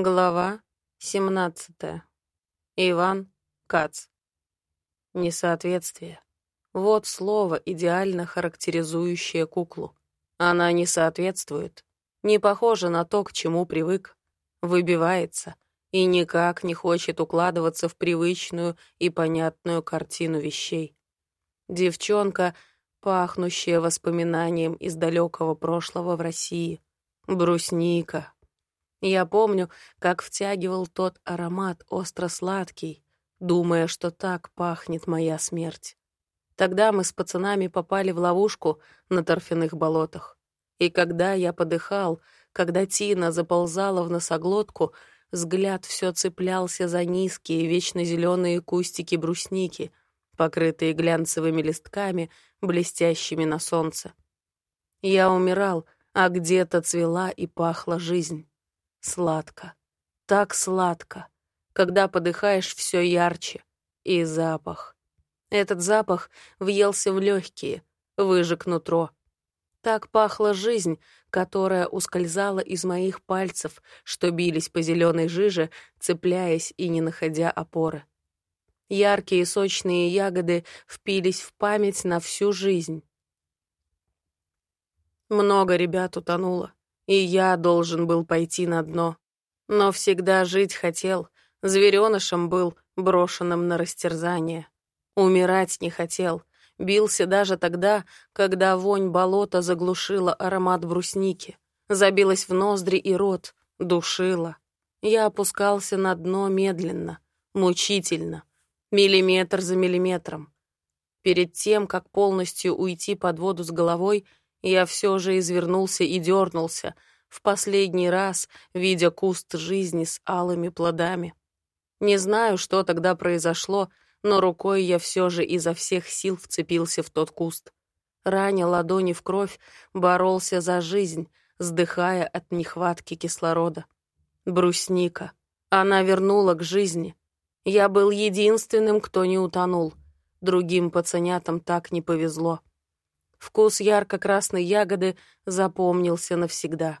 Глава 17. Иван Кац. Несоответствие. Вот слово, идеально характеризующее куклу. Она не соответствует, не похожа на то, к чему привык, выбивается и никак не хочет укладываться в привычную и понятную картину вещей. Девчонка, пахнущая воспоминанием из далекого прошлого в России. Брусника, я помню, как втягивал тот аромат остро-сладкий, думая, что так пахнет моя смерть. Тогда мы с пацанами попали в ловушку на торфяных болотах. И когда я подыхал, когда Тина заползала в носоглотку, взгляд все цеплялся за низкие, вечно зеленые кустики брусники, покрытые глянцевыми листками, блестящими на солнце. Я умирал, а где-то цвела и пахла жизнь. Сладко. Так сладко. Когда подыхаешь, все ярче. И запах. Этот запах въелся в легкие, выжег нутро. Так пахла жизнь, которая ускользала из моих пальцев, что бились по зеленой жиже, цепляясь и не находя опоры. Яркие сочные ягоды впились в память на всю жизнь. Много ребят утонуло и я должен был пойти на дно. Но всегда жить хотел, зверенышем был, брошенным на растерзание. Умирать не хотел, бился даже тогда, когда вонь болота заглушила аромат брусники, забилась в ноздри и рот, душила. Я опускался на дно медленно, мучительно, миллиметр за миллиметром. Перед тем, как полностью уйти под воду с головой, я все же извернулся и дернулся, в последний раз, видя куст жизни с алыми плодами. Не знаю, что тогда произошло, но рукой я все же изо всех сил вцепился в тот куст. Раня ладони в кровь, боролся за жизнь, сдыхая от нехватки кислорода. Брусника. Она вернула к жизни. Я был единственным, кто не утонул. Другим пацанятам так не повезло. Вкус ярко-красной ягоды запомнился навсегда.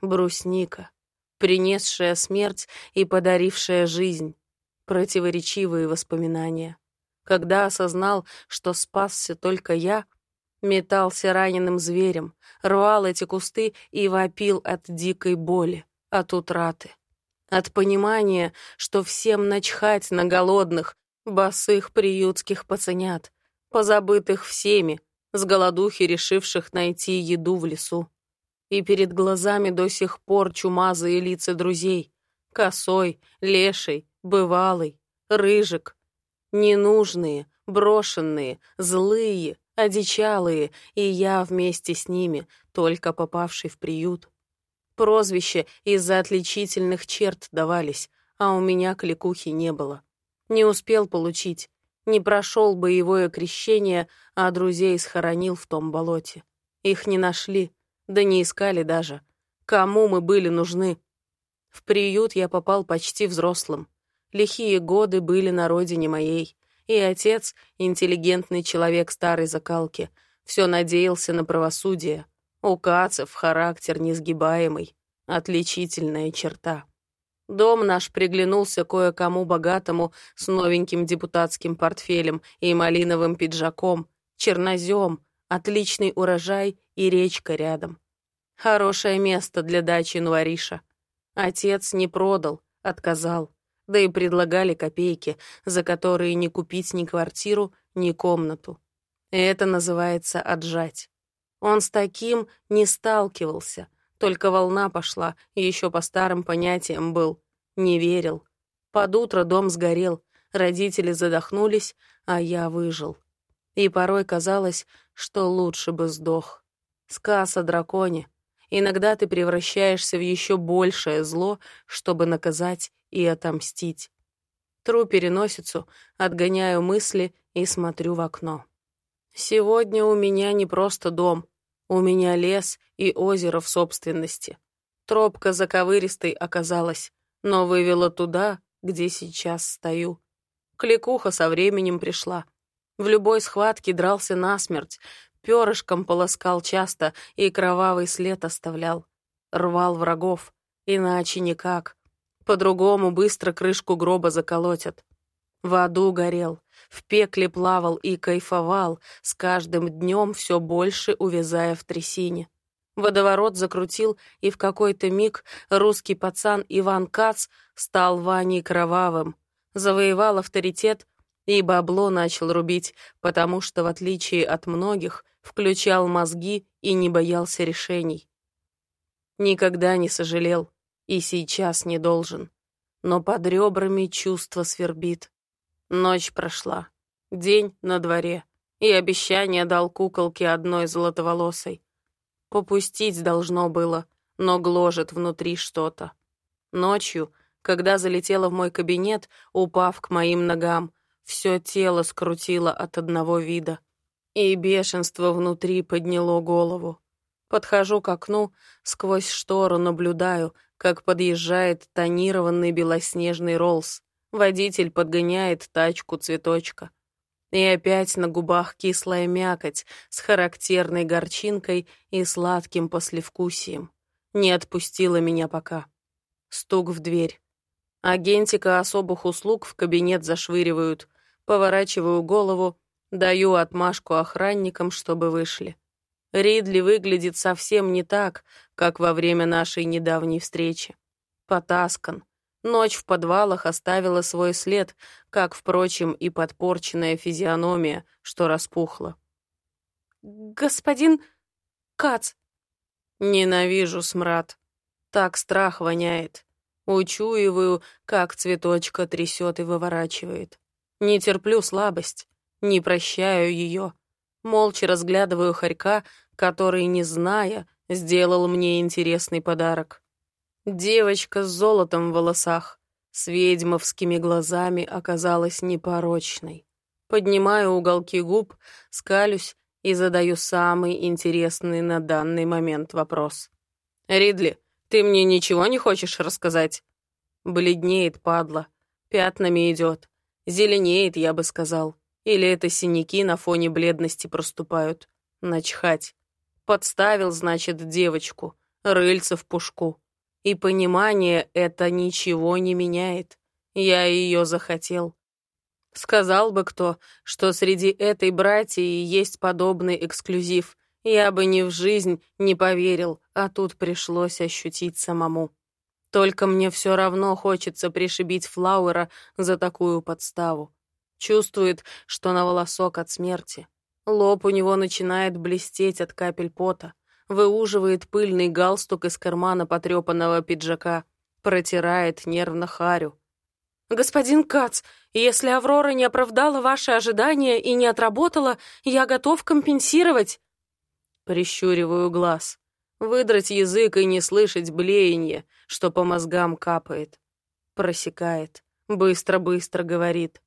Брусника, принесшая смерть и подарившая жизнь. Противоречивые воспоминания. Когда осознал, что спасся только я, метался раненым зверем, рвал эти кусты и вопил от дикой боли, от утраты. От понимания, что всем начхать на голодных, босых приютских пацанят, позабытых всеми, с голодухи решивших найти еду в лесу. И перед глазами до сих пор чумазые лица друзей. Косой, леший, бывалый, рыжик. Ненужные, брошенные, злые, одичалые, и я вместе с ними, только попавший в приют. Прозвища из-за отличительных черт давались, а у меня кликухи не было. Не успел получить, не прошел боевое крещение, а друзей схоронил в том болоте. Их не нашли, да не искали даже. Кому мы были нужны? В приют я попал почти взрослым. Лихие годы были на родине моей. И отец, интеллигентный человек старой закалки, все надеялся на правосудие. У Кацев характер несгибаемый, отличительная черта. Дом наш приглянулся кое-кому богатому с новеньким депутатским портфелем и малиновым пиджаком, чернозем, отличный урожай и речка рядом. Хорошее место для дачи Нуариша. Отец не продал, отказал, да и предлагали копейки, за которые не купить ни квартиру, ни комнату. Это называется отжать. Он с таким не сталкивался — только волна пошла, и еще по старым понятиям был. Не верил. Под утро дом сгорел, родители задохнулись, а я выжил. И порой казалось, что лучше бы сдох. Сказ о драконе. Иногда ты превращаешься в еще большее зло, чтобы наказать и отомстить. Тру переносицу, отгоняю мысли и смотрю в окно. Сегодня у меня не просто дом, у меня лес и озеро в собственности. Тропка заковыристой оказалась, но вывела туда, где сейчас стою. Кликуха со временем пришла. В любой схватке дрался насмерть, перышком полоскал часто и кровавый след оставлял. Рвал врагов, иначе никак. По-другому быстро крышку гроба заколотят. В аду горел, в пекле плавал и кайфовал, с каждым днем все больше увязая в трясине. Водоворот закрутил, и в какой-то миг русский пацан Иван Кац стал Ваней Кровавым, завоевал авторитет и бабло начал рубить, потому что, в отличие от многих, включал мозги и не боялся решений. Никогда не сожалел и сейчас не должен. Но под ребрами чувство свербит. Ночь прошла, день на дворе, и обещание дал куколке одной золотоволосой. Попустить должно было, но гложет внутри что-то. Ночью, когда залетела в мой кабинет, упав к моим ногам, все тело скрутило от одного вида. И бешенство внутри подняло голову. Подхожу к окну, сквозь штору наблюдаю, как подъезжает тонированный белоснежный Роллс. Водитель подгоняет тачку цветочка. И опять на губах кислая мякоть с характерной горчинкой и сладким послевкусием. Не отпустила меня пока. Стук в дверь. Агентика особых услуг в кабинет зашвыривают. Поворачиваю голову, даю отмашку охранникам, чтобы вышли. Ридли выглядит совсем не так, как во время нашей недавней встречи. Потаскан, Ночь в подвалах оставила свой след, как, впрочем, и подпорченная физиономия, что распухла. «Господин Кац!» «Ненавижу смрад. Так страх воняет. Учуиваю, как цветочка трясет и выворачивает. Не терплю слабость, не прощаю ее. Молча разглядываю хорька, который, не зная, сделал мне интересный подарок. Девочка с золотом в волосах, с ведьмовскими глазами оказалась непорочной. Поднимаю уголки губ, скалюсь и задаю самый интересный на данный момент вопрос. «Ридли, ты мне ничего не хочешь рассказать?» Бледнеет, падла, пятнами идет. Зеленеет, я бы сказал. Или это синяки на фоне бледности проступают. Начхать. Подставил, значит, девочку. Рыльца в пушку. И понимание это ничего не меняет. Я ее захотел. Сказал бы кто, что среди этой братьи есть подобный эксклюзив, я бы ни в жизнь не поверил, а тут пришлось ощутить самому. Только мне все равно хочется пришибить Флауэра за такую подставу. Чувствует, что на волосок от смерти. Лоб у него начинает блестеть от капель пота выуживает пыльный галстук из кармана потрепанного пиджака, протирает нервно Харю. «Господин Кац, если Аврора не оправдала ваши ожидания и не отработала, я готов компенсировать». Прищуриваю глаз. Выдрать язык и не слышать блеяние, что по мозгам капает. Просекает. Быстро-быстро говорит.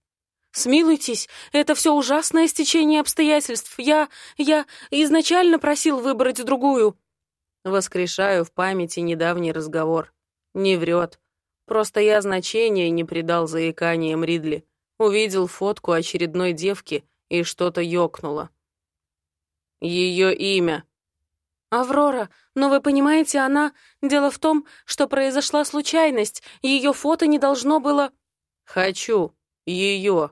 «Смилуйтесь, это все ужасное стечение обстоятельств. Я... я изначально просил выбрать другую». Воскрешаю в памяти недавний разговор. Не врет. Просто я значения не придал заиканиям Ридли. Увидел фотку очередной девки и что-то ёкнуло. Ее имя. «Аврора, но вы понимаете, она... Дело в том, что произошла случайность. Ее фото не должно было...» «Хочу. Ее.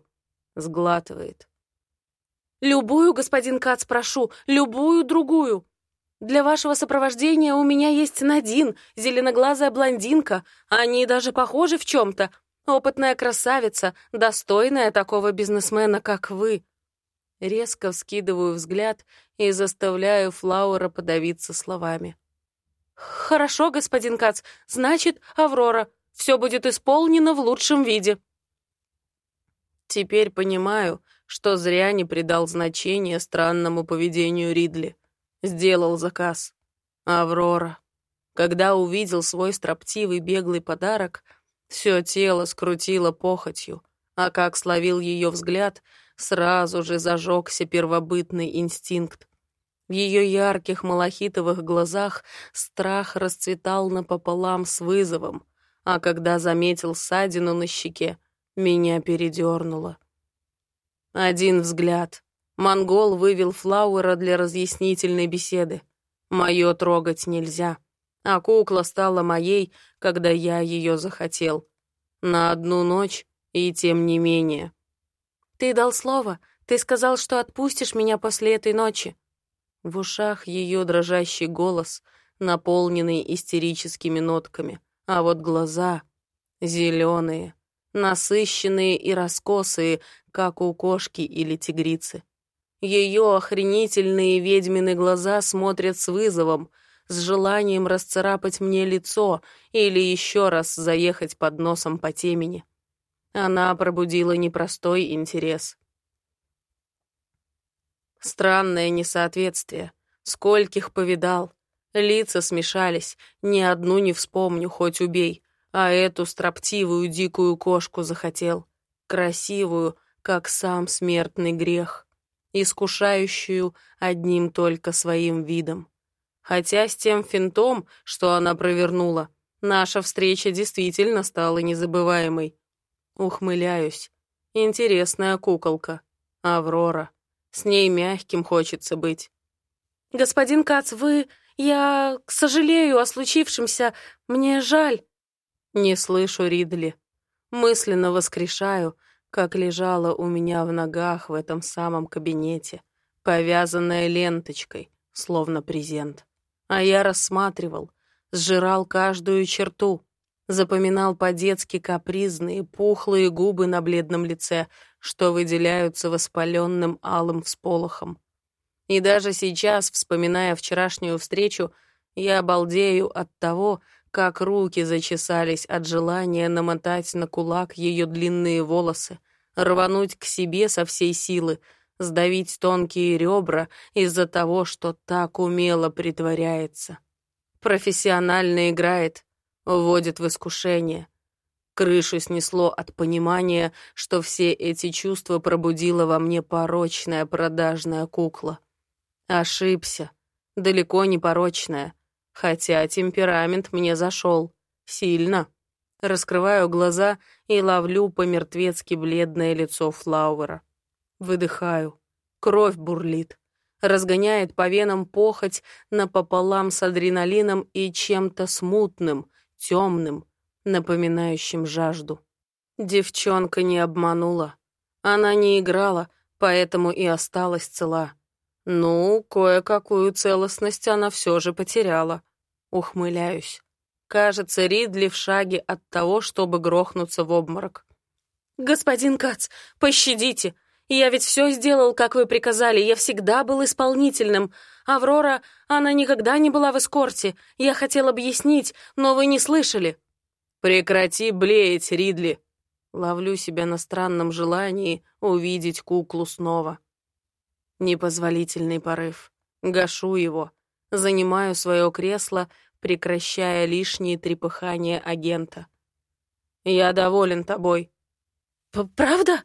Сглатывает. «Любую, господин Кац, прошу, любую другую. Для вашего сопровождения у меня есть Надин, зеленоглазая блондинка. Они даже похожи в чем-то. Опытная красавица, достойная такого бизнесмена, как вы». Резко вскидываю взгляд и заставляю Флаура подавиться словами. «Хорошо, господин Кац, значит, Аврора. Все будет исполнено в лучшем виде». Теперь понимаю, что зря не придал значения странному поведению Ридли. Сделал заказ. Аврора. Когда увидел свой строптивый беглый подарок, все тело скрутило похотью, а как словил ее взгляд, сразу же зажегся первобытный инстинкт. В ее ярких малахитовых глазах страх расцветал напополам с вызовом, а когда заметил ссадину на щеке, меня передернуло. Один взгляд. Монгол вывел Флауэра для разъяснительной беседы. Мое трогать нельзя. А кукла стала моей, когда я ее захотел. На одну ночь и тем не менее. «Ты дал слово. Ты сказал, что отпустишь меня после этой ночи». В ушах ее дрожащий голос, наполненный истерическими нотками, а вот глаза зеленые, насыщенные и раскосые, как у кошки или тигрицы. Ее охренительные ведьмины глаза смотрят с вызовом, с желанием расцарапать мне лицо или еще раз заехать под носом по темени. Она пробудила непростой интерес. Странное несоответствие. Скольких повидал. Лица смешались, ни одну не вспомню, хоть убей. А эту строптивую дикую кошку захотел. Красивую, как сам смертный грех. Искушающую одним только своим видом. Хотя с тем финтом, что она провернула, наша встреча действительно стала незабываемой. Ухмыляюсь. Интересная куколка. Аврора. С ней мягким хочется быть. «Господин Кац, вы... Я сожалею о случившемся. Мне жаль». Не слышу Ридли. Мысленно воскрешаю, как лежала у меня в ногах в этом самом кабинете, повязанная ленточкой, словно презент. А я рассматривал, сжирал каждую черту, запоминал по-детски капризные, пухлые губы на бледном лице, что выделяются воспаленным алым всполохом. И даже сейчас, вспоминая вчерашнюю встречу, я обалдею от того, как руки зачесались от желания намотать на кулак ее длинные волосы, рвануть к себе со всей силы, сдавить тонкие ребра из-за того, что так умело притворяется. Профессионально играет, вводит в искушение. Крышу снесло от понимания, что все эти чувства пробудила во мне порочная продажная кукла. Ошибся. Далеко не порочная. Хотя темперамент мне зашел. Сильно. Раскрываю глаза и ловлю по-мертвецки бледное лицо Флауэра. Выдыхаю. Кровь бурлит. Разгоняет по венам похоть напополам с адреналином и чем-то смутным, темным, напоминающим жажду. Девчонка не обманула. Она не играла, поэтому и осталась цела. Ну, кое-какую целостность она все же потеряла. Ухмыляюсь. Кажется, Ридли в шаге от того, чтобы грохнуться в обморок. «Господин Кац, пощадите! Я ведь все сделал, как вы приказали, я всегда был исполнительным. Аврора, она никогда не была в эскорте. Я хотел объяснить, но вы не слышали». «Прекрати блеять, Ридли!» Ловлю себя на странном желании увидеть куклу снова. Непозволительный порыв. Гашу его. Занимаю свое кресло, прекращая лишние трепыхания агента. «Я доволен тобой». «Правда?»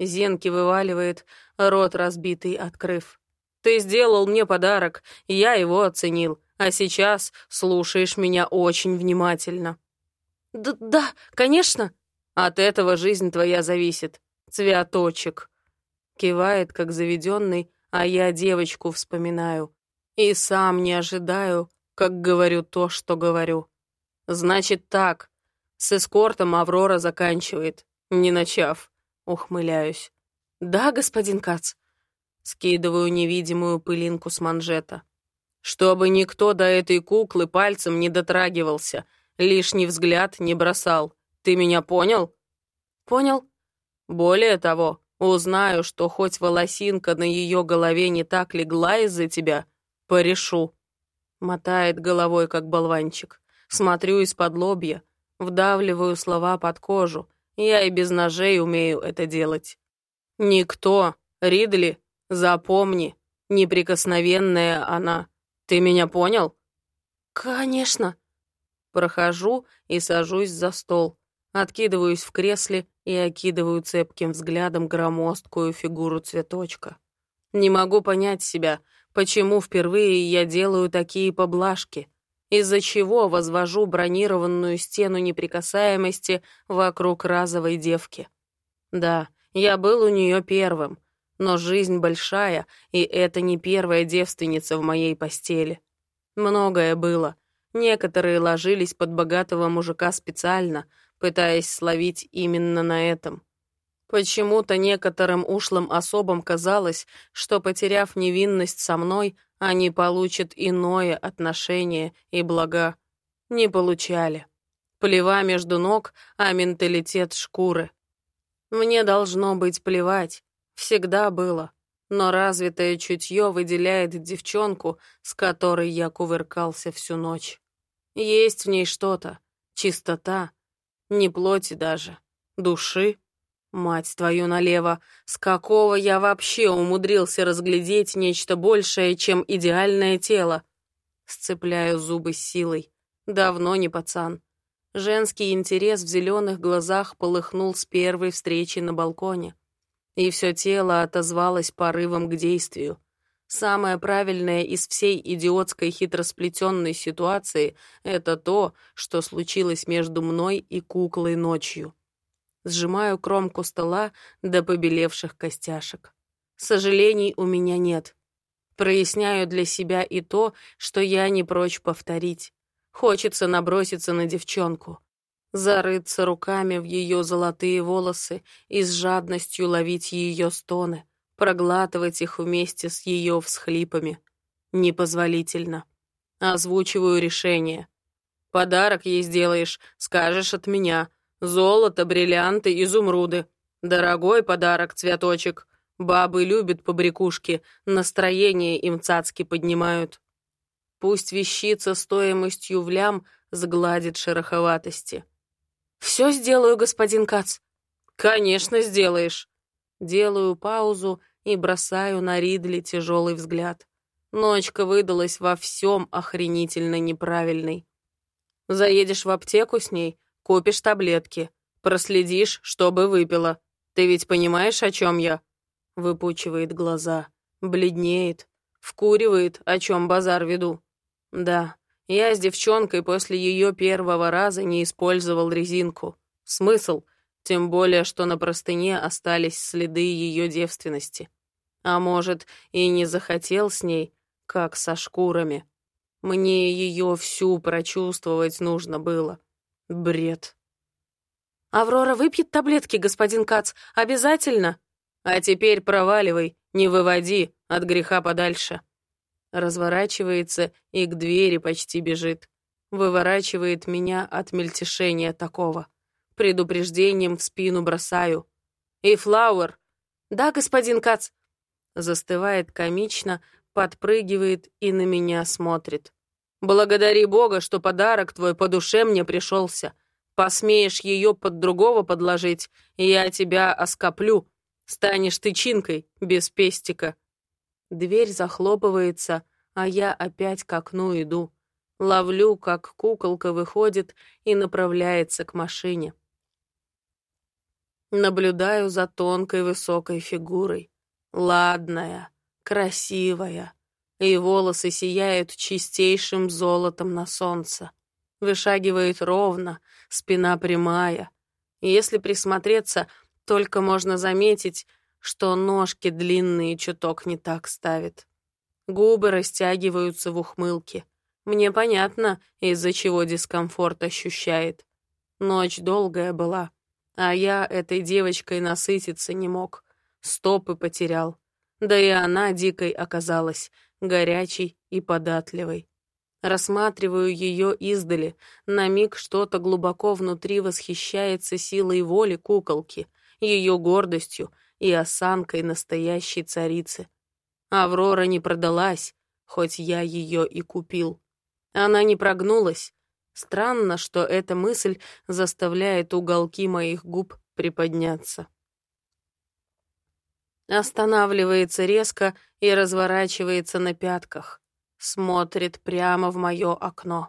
Зенки вываливает, рот разбитый, открыв. «Ты сделал мне подарок, я его оценил, а сейчас слушаешь меня очень внимательно». Д «Да, конечно». «От этого жизнь твоя зависит. Цветочек». Кивает, как заведенный, а я девочку вспоминаю. И сам не ожидаю, как говорю то, что говорю. Значит так, с эскортом Аврора заканчивает, не начав. Ухмыляюсь. Да, господин Кац. Скидываю невидимую пылинку с манжета. Чтобы никто до этой куклы пальцем не дотрагивался, лишний взгляд не бросал. Ты меня понял? Понял. Более того, узнаю, что хоть волосинка на ее голове не так легла из-за тебя, порешу. Мотает головой, как болванчик. Смотрю из-под лобья, вдавливаю слова под кожу, я и без ножей умею это делать. Никто, Ридли, запомни, неприкосновенная она. Ты меня понял? Конечно. Прохожу и сажусь за стол. Откидываюсь в кресле и окидываю цепким взглядом громоздкую фигуру цветочка. Не могу понять себя, почему впервые я делаю такие поблажки из-за чего возвожу бронированную стену неприкасаемости вокруг разовой девки. Да, я был у нее первым, но жизнь большая, и это не первая девственница в моей постели. Многое было, Некоторые ложились под богатого мужика специально, пытаясь словить именно на этом. Почему-то некоторым ушлым особам казалось, что, потеряв невинность со мной, они получат иное отношение и блага. Не получали. Плева между ног, а менталитет шкуры. Мне должно быть плевать. Всегда было. Но развитое чутье выделяет девчонку, с которой я кувыркался всю ночь. Есть в ней что-то. Чистота. Не плоти даже. Души. Мать твою налево, с какого я вообще умудрился разглядеть нечто большее, чем идеальное тело? Сцепляю зубы силой. Давно не пацан. Женский интерес в зеленых глазах полыхнул с первой встречи на балконе. И все тело отозвалось порывом к действию. Самое правильное из всей идиотской хитросплетенной ситуации — это то, что случилось между мной и куклой ночью. Сжимаю кромку стола до побелевших костяшек. Сожалений у меня нет. Проясняю для себя и то, что я не прочь повторить. Хочется наброситься на девчонку, зарыться руками в ее золотые волосы и с жадностью ловить ее стоны, проглатывать их вместе с ее всхлипами. Непозволительно. Озвучиваю решение. Подарок ей сделаешь, скажешь от меня, Золото, бриллианты, изумруды. Дорогой подарок, цветочек. Бабы любят побрякушки, настроение им цацки поднимают. Пусть вещица стоимостью в лям сгладит шероховатости. «Все сделаю, господин Кац». «Конечно, сделаешь». Делаю паузу и бросаю на Ридли тяжелый взгляд. Ночка выдалась во всем охренительно неправильной. Заедешь в аптеку с ней, Купишь таблетки. Проследишь, чтобы выпила. Ты ведь понимаешь, о чем я?» Выпучивает глаза. Бледнеет. Вкуривает, о чем базар веду. Да, я с девчонкой после ее первого раза не использовал резинку. Смысл? Тем более, что на простыне остались следы ее девственности. А может, и не захотел с ней, как со шкурами. Мне ее всю прочувствовать нужно было. Бред. «Аврора выпьет таблетки, господин Кац, обязательно?» «А теперь проваливай, не выводи, от греха подальше». Разворачивается и к двери почти бежит. Выворачивает меня от мельтешения такого. Предупреждением в спину бросаю. «И Флауэр!» «Да, господин Кац!» Застывает комично, подпрыгивает и на меня смотрит. Благодари Бога, что подарок твой по душе мне пришелся. Посмеешь ее под другого подложить, и я тебя оскоплю. Станешь тычинкой, без пестика. Дверь захлопывается, а я опять к окну иду. Ловлю, как куколка выходит и направляется к машине. Наблюдаю за тонкой высокой фигурой. Ладная, красивая, и волосы сияют чистейшим золотом на солнце. Вышагивает ровно, спина прямая. Если присмотреться, только можно заметить, что ножки длинные чуток не так ставит. Губы растягиваются в ухмылке. Мне понятно, из-за чего дискомфорт ощущает. Ночь долгая была, а я этой девочкой насытиться не мог. Стопы потерял. Да и она дикой оказалась, горячей и податливой. Рассматриваю ее издали, на миг что-то глубоко внутри восхищается силой воли куколки, ее гордостью и осанкой настоящей царицы. Аврора не продалась, хоть я ее и купил. Она не прогнулась. Странно, что эта мысль заставляет уголки моих губ приподняться. Останавливается резко и разворачивается на пятках. Смотрит прямо в мое окно.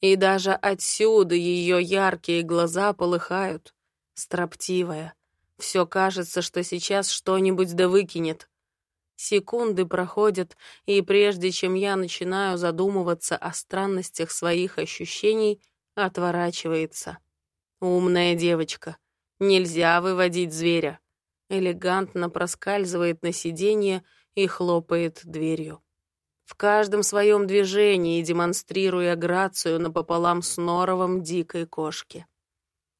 И даже отсюда ее яркие глаза полыхают. Строптивая. Все кажется, что сейчас что-нибудь да выкинет. Секунды проходят, и прежде чем я начинаю задумываться о странностях своих ощущений, отворачивается. Умная девочка. Нельзя выводить зверя элегантно проскальзывает на сиденье и хлопает дверью. в каждом своем движении демонстрируя грацию напополам с норовом дикой кошки.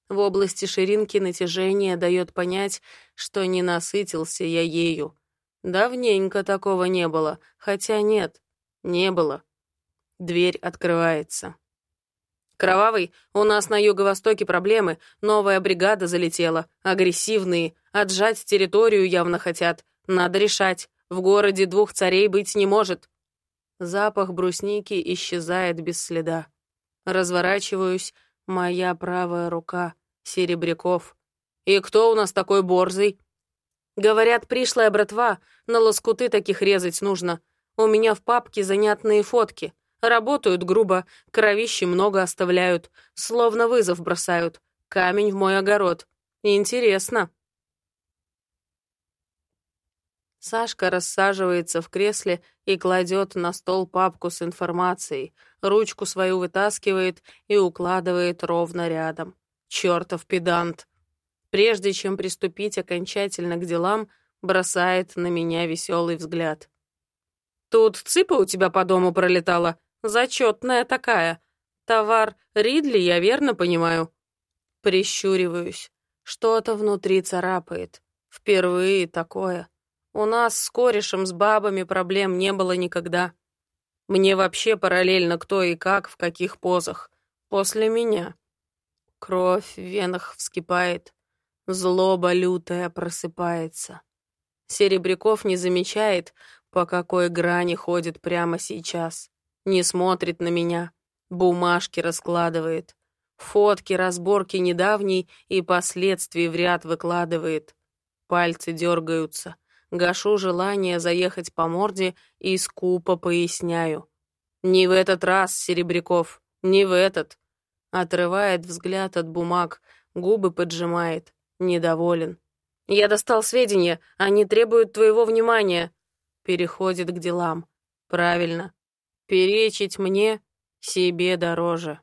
В области ширинки натяжение дает понять, что не насытился я ею. Давненько такого не было, хотя нет, не было. Дверь открывается. «Кровавый, у нас на юго-востоке проблемы, новая бригада залетела, агрессивные, отжать территорию явно хотят, надо решать, в городе двух царей быть не может». Запах брусники исчезает без следа. Разворачиваюсь, моя правая рука, Серебряков. «И кто у нас такой борзый?» «Говорят, пришлая братва, на лоскуты таких резать нужно. У меня в папке занятные фотки. Работают грубо, кровищи много оставляют, словно вызов бросают. Камень в мой огород. Интересно». Сашка рассаживается в кресле и кладет на стол папку с информацией, ручку свою вытаскивает и укладывает ровно рядом. Чертов педант! Прежде чем приступить окончательно к делам, бросает на меня веселый взгляд. «Тут цыпа у тебя по дому пролетала? Зачетная такая. Товар Ридли, я верно понимаю?» Прищуриваюсь. Что-то внутри царапает. Впервые такое. У нас с корешем, с бабами проблем не было никогда. Мне вообще параллельно кто и как, в каких позах. После меня. Кровь в венах вскипает. Злоба лютая просыпается. Серебряков не замечает, по какой грани ходит прямо сейчас. Не смотрит на меня. Бумажки раскладывает. Фотки, разборки недавней и последствий в ряд выкладывает. Пальцы дергаются. Гашу желание заехать по морде и скупо поясняю. «Не в этот раз, Серебряков, не в этот!» Отрывает взгляд от бумаг, губы поджимает, недоволен. «Я достал сведения, они требуют твоего внимания!» Переходит к делам. «Правильно. Перечить мне себе дороже».